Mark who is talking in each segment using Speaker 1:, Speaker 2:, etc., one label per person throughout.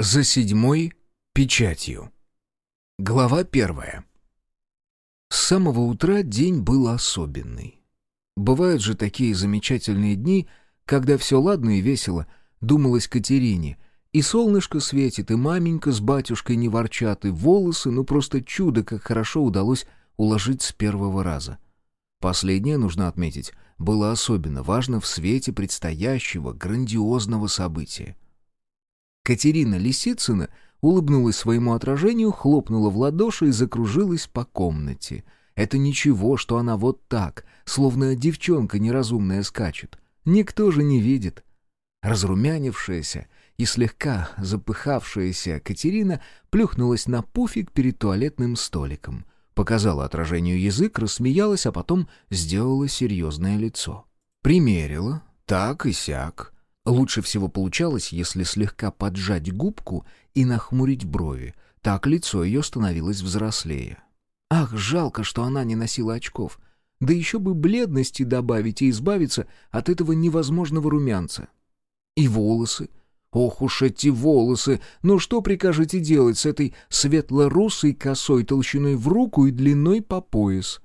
Speaker 1: За седьмой печатью. Глава первая. С самого утра день был особенный. Бывают же такие замечательные дни, когда все ладно и весело, думалось Катерине, и солнышко светит, и маменька с батюшкой не ворчат, и волосы, ну просто чудо, как хорошо удалось уложить с первого раза. Последнее, нужно отметить, было особенно важно в свете предстоящего грандиозного события — Катерина Лисицына улыбнулась своему отражению, хлопнула в ладоши и закружилась по комнате. Это ничего, что она вот так, словно девчонка неразумная скачет. Никто же не видит. Разрумянившаяся и слегка запыхавшаяся Катерина плюхнулась на пуфик перед туалетным столиком. Показала отражению язык, рассмеялась, а потом сделала серьезное лицо. Примерила, так и сяк, Лучше всего получалось, если слегка поджать губку и нахмурить брови. Так лицо ее становилось взрослее. Ах, жалко, что она не носила очков. Да еще бы бледности добавить и избавиться от этого невозможного румянца. И волосы. Ох уж эти волосы! Ну что прикажете делать с этой светло-русой косой толщиной в руку и длиной по пояс?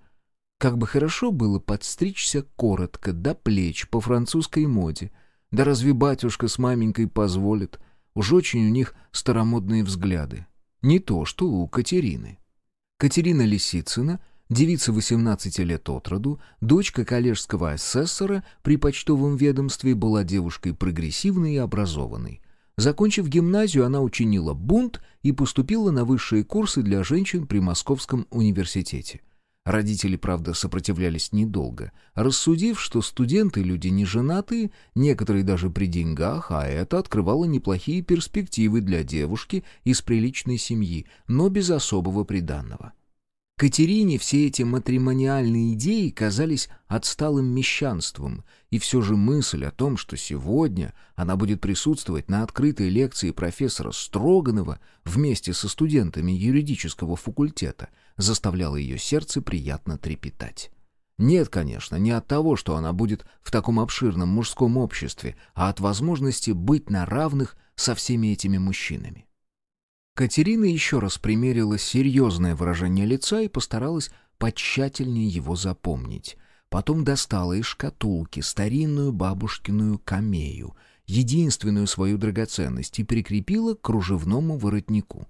Speaker 1: Как бы хорошо было подстричься коротко, до плеч, по французской моде — да разве батюшка с маменькой позволят? Уж очень у них старомодные взгляды. Не то, что у Катерины. Катерина Лисицына, девица 18 лет от роду, дочка коллежского асессора при почтовом ведомстве, была девушкой прогрессивной и образованной. Закончив гимназию, она учинила бунт и поступила на высшие курсы для женщин при Московском университете – Родители, правда, сопротивлялись недолго, рассудив, что студенты — люди не женатые, некоторые даже при деньгах, а это открывало неплохие перспективы для девушки из приличной семьи, но без особого приданного. Катерине все эти матримониальные идеи казались отсталым мещанством, и все же мысль о том, что сегодня она будет присутствовать на открытой лекции профессора Строганова вместе со студентами юридического факультета, заставляла ее сердце приятно трепетать. Нет, конечно, не от того, что она будет в таком обширном мужском обществе, а от возможности быть на равных со всеми этими мужчинами. Катерина еще раз примерила серьезное выражение лица и постаралась потщательнее его запомнить. Потом достала из шкатулки старинную бабушкиную камею, единственную свою драгоценность, и прикрепила к кружевному воротнику.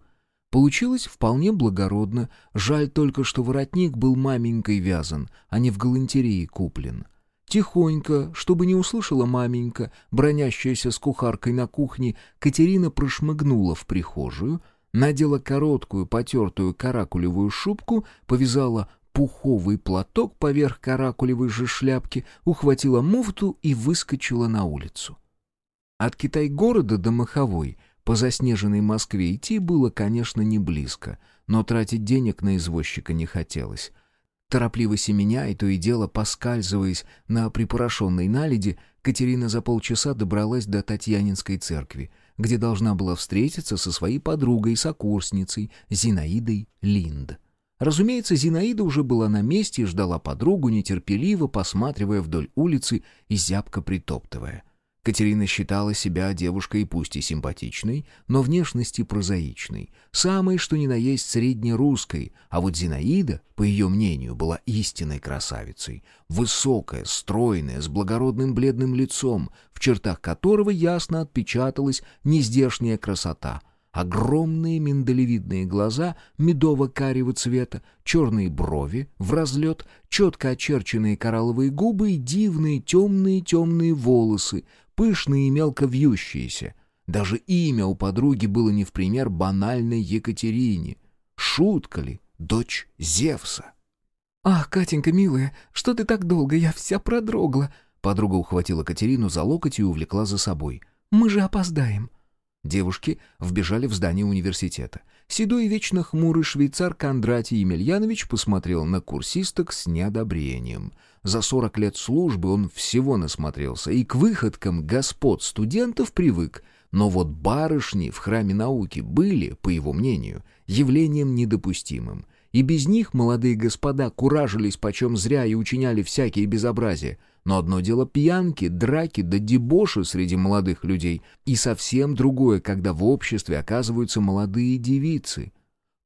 Speaker 1: Получилось вполне благородно, жаль только, что воротник был маменькой вязан, а не в галантерее куплен. Тихонько, чтобы не услышала маменька, бронящаяся с кухаркой на кухне, Катерина прошмыгнула в прихожую — надела короткую потертую каракулевую шубку, повязала пуховый платок поверх каракулевой же шляпки, ухватила муфту и выскочила на улицу. От Китай-города до Маховой по заснеженной Москве идти было, конечно, не близко, но тратить денег на извозчика не хотелось. Торопливо семеня и то и дело поскальзываясь на припорошенной наледи, Катерина за полчаса добралась до Татьянинской церкви — где должна была встретиться со своей подругой-сокурсницей Зинаидой Линд. Разумеется, Зинаида уже была на месте и ждала подругу, нетерпеливо посматривая вдоль улицы и зябко притоптывая. Катерина считала себя девушкой пусть и симпатичной, но внешности прозаичной, самой что ни на есть среднерусской, а вот Зинаида, по ее мнению, была истинной красавицей, высокая, стройная, с благородным бледным лицом, в чертах которого ясно отпечаталась нездешняя красота — Огромные миндалевидные глаза медово-карего цвета, черные брови в разлет, четко очерченные коралловые губы и дивные темные-темные волосы, пышные и мелко вьющиеся. Даже имя у подруги было не в пример банальной Екатерине. Шутка ли? Дочь Зевса.
Speaker 2: «Ах, Катенька, милая, что ты так долго? Я вся продрогла!»
Speaker 1: Подруга ухватила Катерину за локоть и увлекла за собой.
Speaker 2: «Мы же опоздаем!»
Speaker 1: Девушки вбежали в здание университета. Седой и вечно хмурый швейцар Кондратий Емельянович посмотрел на курсисток с неодобрением — за сорок лет службы он всего насмотрелся и к выходкам господ студентов привык, но вот барышни в храме науки были, по его мнению, явлением недопустимым, и без них молодые господа куражились почем зря и учиняли всякие безобразия. Но одно дело пьянки, драки да дебоши среди молодых людей, и совсем другое, когда в обществе оказываются молодые девицы.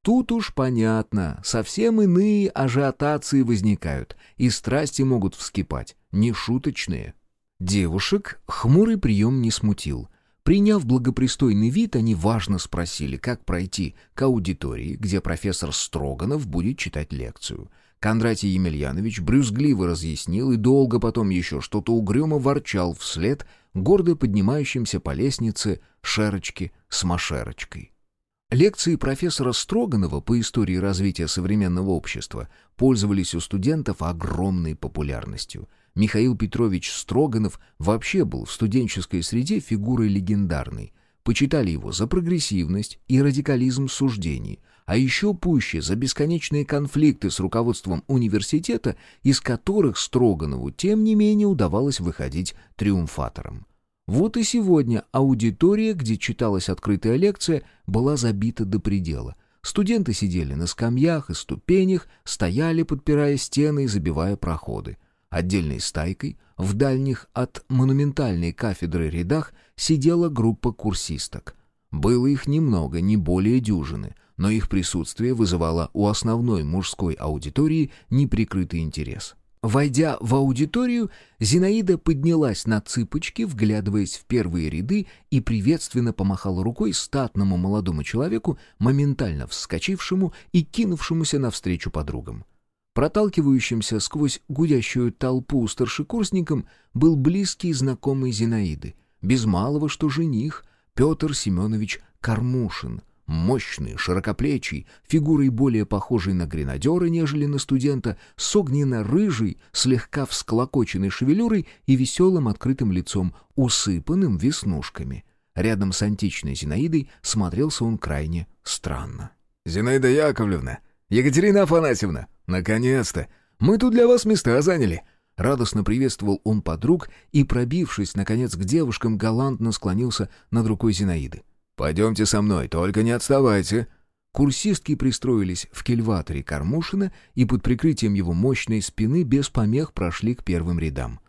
Speaker 1: Тут уж понятно, совсем иные ажиотации возникают, и страсти могут вскипать, нешуточные. Девушек хмурый прием не смутил — Приняв благопристойный вид, они важно спросили, как пройти к аудитории, где профессор Строганов будет читать лекцию. Кондратий Емельянович брюзгливо разъяснил и долго потом еще что-то угрюмо ворчал вслед гордо поднимающимся по лестнице шерочки с машерочкой. Лекции профессора Строганова по истории развития современного общества пользовались у студентов огромной популярностью — Михаил Петрович Строганов вообще был в студенческой среде фигурой легендарной. Почитали его за прогрессивность и радикализм суждений, а еще пуще за бесконечные конфликты с руководством университета, из которых Строганову, тем не менее, удавалось выходить триумфатором. Вот и сегодня аудитория, где читалась открытая лекция, была забита до предела. Студенты сидели на скамьях и ступенях, стояли, подпирая стены и забивая проходы. Отдельной стайкой в дальних от монументальной кафедры рядах сидела группа курсисток. Было их немного, не более дюжины, но их присутствие вызывало у основной мужской аудитории неприкрытый интерес. Войдя в аудиторию, Зинаида поднялась на цыпочки, вглядываясь в первые ряды, и приветственно помахала рукой статному молодому человеку, моментально вскочившему и кинувшемуся навстречу подругам. Проталкивающимся сквозь гудящую толпу старшекурсником был близкий знакомый Зинаиды, без малого что жених, Петр Семенович Кармушин, мощный, широкоплечий, фигурой более похожей на гренадера, нежели на студента, с огненно-рыжей, слегка всклокоченной шевелюрой и веселым открытым лицом, усыпанным веснушками. Рядом с античной Зинаидой смотрелся он крайне странно.
Speaker 3: «Зинаида Яковлевна! Екатерина Афанасьевна! «Наконец-то! Мы тут для вас места заняли!»
Speaker 1: Радостно приветствовал он подруг и, пробившись, наконец, к девушкам, галантно склонился над рукой Зинаиды.
Speaker 3: «Пойдемте со мной, только не отставайте!»
Speaker 1: Курсистки пристроились в кельваторе Кармушина и под прикрытием его мощной спины без помех прошли к первым рядам.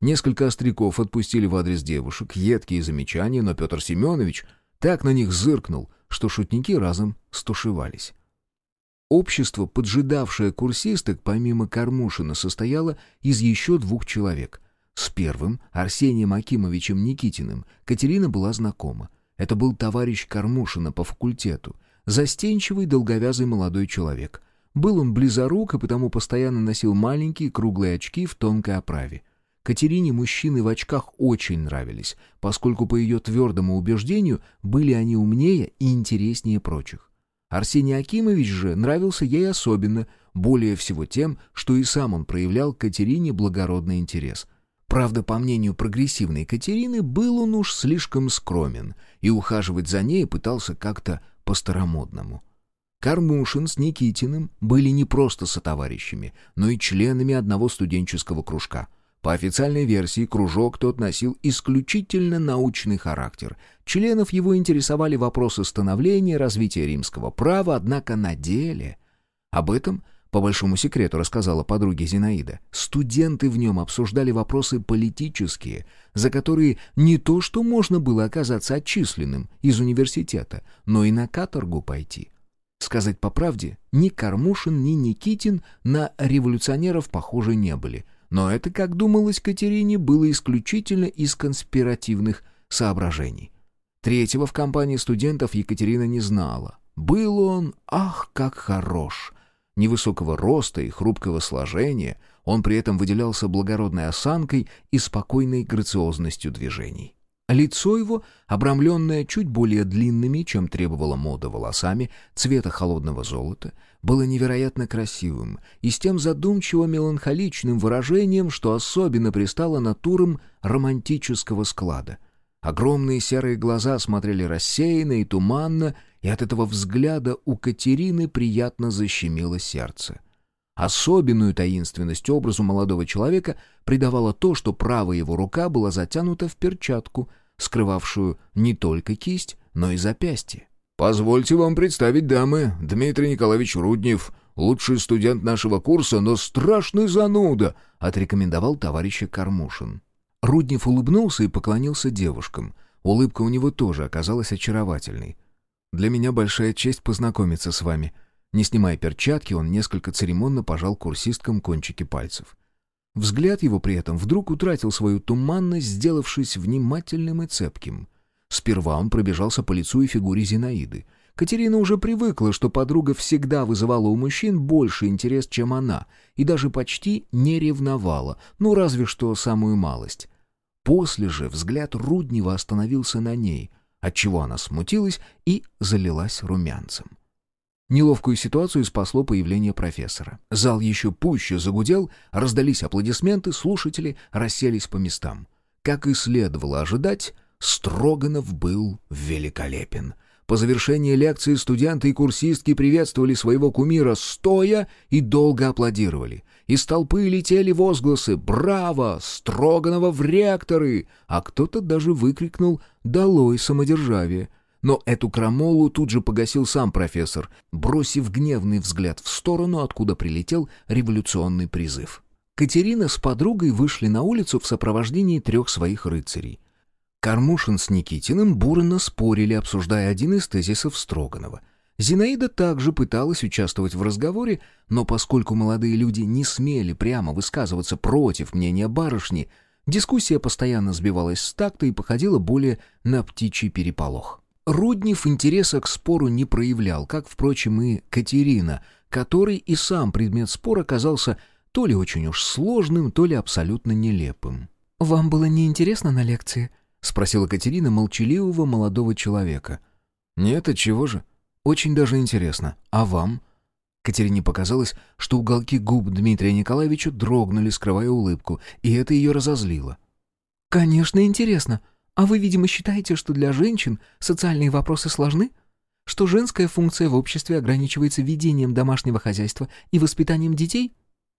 Speaker 1: Несколько остряков отпустили в адрес девушек едкие замечания, но Петр Семенович так на них зыркнул, что шутники разом стушевались. Общество, поджидавшее курсисток, помимо Кормушина, состояло из еще двух человек. С первым, Арсением Акимовичем Никитиным, Катерина была знакома. Это был товарищ Кормушина по факультету, застенчивый, долговязый молодой человек. Был он близорук и потому постоянно носил маленькие круглые очки в тонкой оправе. Катерине мужчины в очках очень нравились, поскольку, по ее твердому убеждению, были они умнее и интереснее прочих. Арсений Акимович же нравился ей особенно, более всего тем, что и сам он проявлял Катерине благородный интерес. Правда, по мнению прогрессивной Катерины, был он уж слишком скромен, и ухаживать за ней пытался как-то по-старомодному. Кармушин с Никитиным были не просто сотоварищами, но и членами одного студенческого кружка — по официальной версии, кружок тот носил исключительно научный характер. Членов его интересовали вопросы становления, развития римского права, однако на деле... Об этом, по большому секрету, рассказала подруге Зинаида. Студенты в нем обсуждали вопросы политические, за которые не то что можно было оказаться отчисленным из университета, но и на каторгу пойти. Сказать по правде, ни Кармушин, ни Никитин на революционеров похожи не были — но это, как думалось Катерине, было исключительно из конспиративных соображений. Третьего в компании студентов Екатерина не знала. Был он, ах, как хорош! Невысокого роста и хрупкого сложения, он при этом выделялся благородной осанкой и спокойной грациозностью движений. Лицо его, обрамленное чуть более длинными, чем требовала мода волосами, цвета холодного золота, было невероятно красивым и с тем задумчиво-меланхоличным выражением, что особенно пристало натурам романтического склада. Огромные серые глаза смотрели рассеянно и туманно, и от этого взгляда у Катерины приятно защемило сердце. Особенную таинственность образу молодого человека придавало то, что правая его рука была затянута в перчатку, скрывавшую не только кисть, но и запястье.
Speaker 3: «Позвольте вам представить, дамы, Дмитрий Николаевич Руднев, Лучший студент нашего курса, но страшный зануда», — отрекомендовал товарища Кармушин.
Speaker 1: Руднев улыбнулся и поклонился девушкам. Улыбка у него тоже оказалась очаровательной. «Для меня большая честь познакомиться с вами». Не снимая перчатки, он несколько церемонно пожал курсисткам кончики пальцев. Взгляд его при этом вдруг утратил свою туманность, сделавшись внимательным и цепким. Сперва он пробежался по лицу и фигуре Зинаиды — Катерина уже привыкла, что подруга всегда вызывала у мужчин больше интерес, чем она, и даже почти не ревновала, ну разве что самую малость. После же взгляд Руднева остановился на ней, отчего она смутилась и залилась румянцем. Неловкую ситуацию спасло появление профессора. Зал еще пуще загудел, раздались аплодисменты, слушатели расселись по местам. Как и следовало ожидать, Строганов был великолепен — по завершении лекции студенты и курсистки приветствовали своего кумира стоя и долго аплодировали. Из толпы летели возгласы «Браво! Строганова в ректоры!» А кто-то даже выкрикнул «Долой самодержавие!» Но эту крамолу тут же погасил сам профессор, бросив гневный взгляд в сторону, откуда прилетел революционный призыв. Катерина с подругой вышли на улицу в сопровождении трех своих рыцарей. Кармушин с Никитиным бурно спорили, обсуждая один из тезисов Строганова. Зинаида также пыталась участвовать в разговоре, но поскольку молодые люди не смели прямо высказываться против мнения барышни, дискуссия постоянно сбивалась с такта и походила более на птичий переполох. Руднев интереса к спору не проявлял, как, впрочем, и Катерина, который и сам предмет спора оказался то ли очень уж сложным, то ли абсолютно нелепым.
Speaker 2: «Вам было неинтересно на лекции?»
Speaker 1: — спросила Катерина молчаливого молодого человека. «Нет, чего же? Очень даже интересно. А вам?» Катерине показалось, что уголки губ Дмитрия Николаевича дрогнули, скрывая улыбку, и это ее разозлило.
Speaker 2: «Конечно, интересно. А вы, видимо, считаете, что для женщин социальные вопросы сложны? Что женская функция в обществе ограничивается ведением домашнего хозяйства и воспитанием детей?»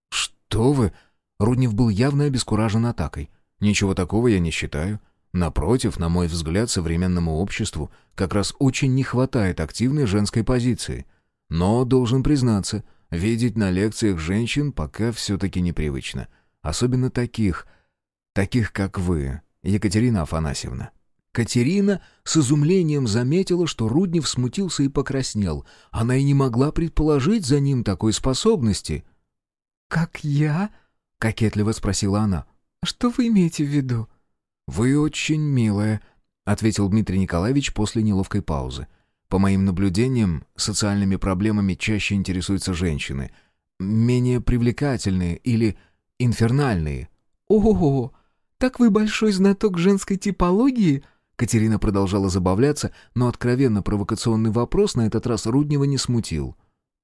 Speaker 1: «Что вы?» Руднев был явно обескуражен атакой. «Ничего такого я не считаю. Напротив, на мой взгляд, современному обществу как раз очень не хватает активной женской позиции. Но, должен признаться, видеть на лекциях женщин пока все-таки непривычно. Особенно таких, таких как вы, Екатерина Афанасьевна. Катерина с изумлением заметила, что Руднев смутился и покраснел. Она и не могла предположить за ним такой способности.
Speaker 2: «Как я?» — кокетливо спросила она. «Что вы имеете в виду?»
Speaker 1: «Вы очень милая», — ответил Дмитрий Николаевич после неловкой паузы. «По моим наблюдениям, социальными проблемами чаще интересуются женщины. Менее привлекательные или инфернальные».
Speaker 2: «Ого, так вы большой знаток женской типологии?»
Speaker 1: Катерина продолжала забавляться, но откровенно провокационный вопрос на этот раз Руднева не смутил.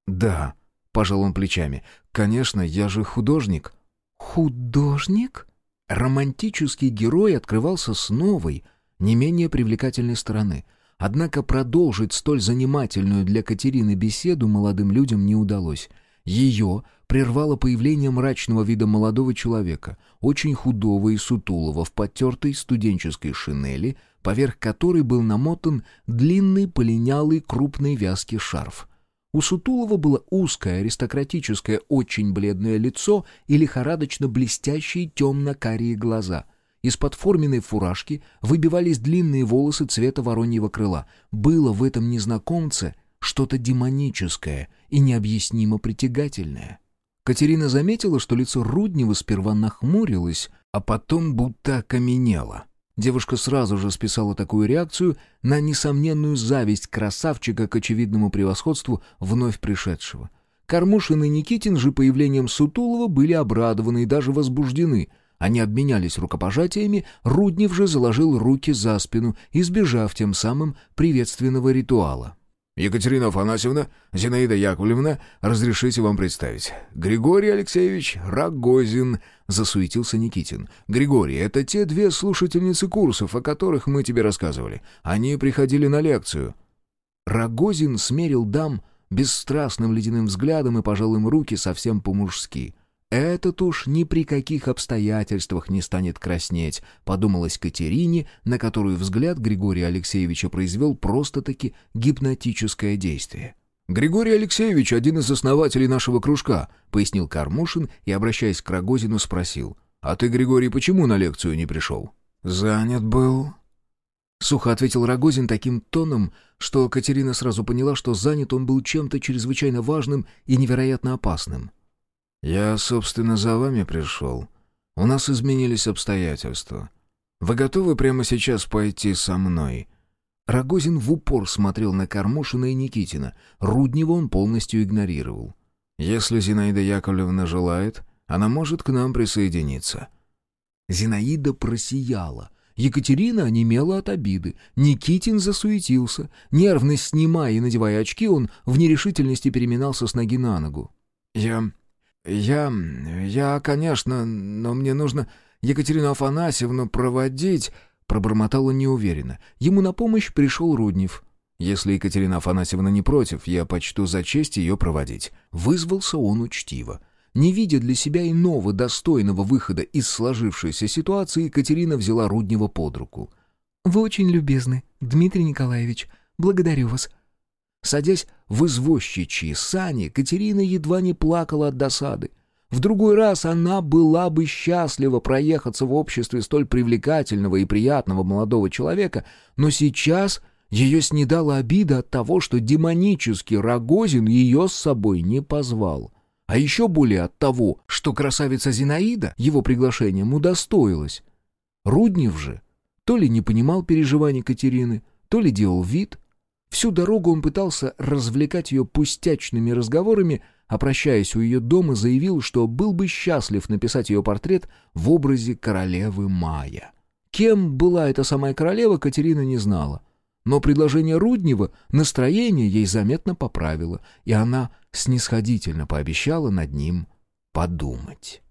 Speaker 1: «Да», — пожал он плечами, — «конечно, я же художник».
Speaker 2: «Художник?»
Speaker 1: Романтический герой открывался с новой, не менее привлекательной стороны. Однако продолжить столь занимательную для Катерины беседу молодым людям не удалось. Ее прервало появление мрачного вида молодого человека, очень худого и сутулого, в потертой студенческой шинели, поверх которой был намотан длинный полинялый крупный вязкий шарф — у Сутулова было узкое, аристократическое, очень бледное лицо и лихорадочно блестящие темно-карие глаза. Из-под форменной фуражки выбивались длинные волосы цвета вороньего крыла. Было в этом незнакомце что-то демоническое и необъяснимо притягательное. Катерина заметила, что лицо Руднева сперва нахмурилось, а потом будто окаменело. Девушка сразу же списала такую реакцию на несомненную зависть красавчика к очевидному превосходству вновь пришедшего. Кормушин и Никитин же появлением Сутулова были обрадованы и даже возбуждены. Они обменялись рукопожатиями, Руднев же заложил руки за спину, избежав тем самым приветственного ритуала.
Speaker 3: «Екатерина Афанасьевна, Зинаида Яковлевна, разрешите вам представить. Григорий Алексеевич Рогозин», — засуетился Никитин. «Григорий, это те две слушательницы курсов, о которых мы тебе рассказывали. Они приходили на лекцию».
Speaker 1: Рогозин смерил дам бесстрастным ледяным взглядом и пожал им руки совсем по-мужски. «Этот уж ни при каких обстоятельствах не станет краснеть», — подумалась Катерине, на которую взгляд Григория Алексеевича произвел просто-таки гипнотическое действие.
Speaker 3: «Григорий Алексеевич — один из основателей нашего кружка», — пояснил Кармушин и, обращаясь к Рогозину, спросил. «А ты, Григорий, почему на лекцию не пришел?»
Speaker 1: «Занят был», Сухо ответил Рогозин таким тоном, что Катерина сразу поняла, что занят он был чем-то чрезвычайно важным и невероятно опасным. «Я, собственно, за вами пришел. У нас изменились обстоятельства. Вы готовы прямо сейчас пойти со мной?» Рогозин в упор смотрел на Кормушина и Никитина. Руднева он полностью игнорировал. «Если Зинаида Яковлевна желает, она может к нам присоединиться». Зинаида просияла. Екатерина онемела от обиды. Никитин засуетился. Нервно снимая и надевая очки, он в нерешительности переминался с ноги на ногу. «Я... я... я, конечно, но мне нужно Екатерину Афанасьевну проводить...» Пробормотал он неуверенно. Ему на помощь пришел Руднев. «Если Екатерина Афанасьевна не против, я почту за честь ее проводить». Вызвался он учтиво. Не видя для себя иного достойного выхода из сложившейся ситуации, Екатерина взяла Руднева под руку.
Speaker 2: «Вы очень любезны, Дмитрий Николаевич. Благодарю вас».
Speaker 1: Садясь в извозчичьи сани, Катерина едва не плакала от досады. В другой раз она была бы счастлива проехаться в обществе столь привлекательного и приятного молодого человека, но сейчас ее снедала обида от того, что демонический Рогозин ее с собой не позвал. А еще более от того, что красавица Зинаида его приглашением удостоилась. Руднев же то ли не понимал переживаний Катерины, то ли делал вид. Всю дорогу он пытался развлекать ее пустячными разговорами, а прощаясь у ее дома, заявил, что был бы счастлив написать ее портрет в образе королевы Мая. Кем была эта самая королева, Катерина не знала. Но предложение Руднева настроение ей заметно поправило, и она снисходительно пообещала над ним подумать.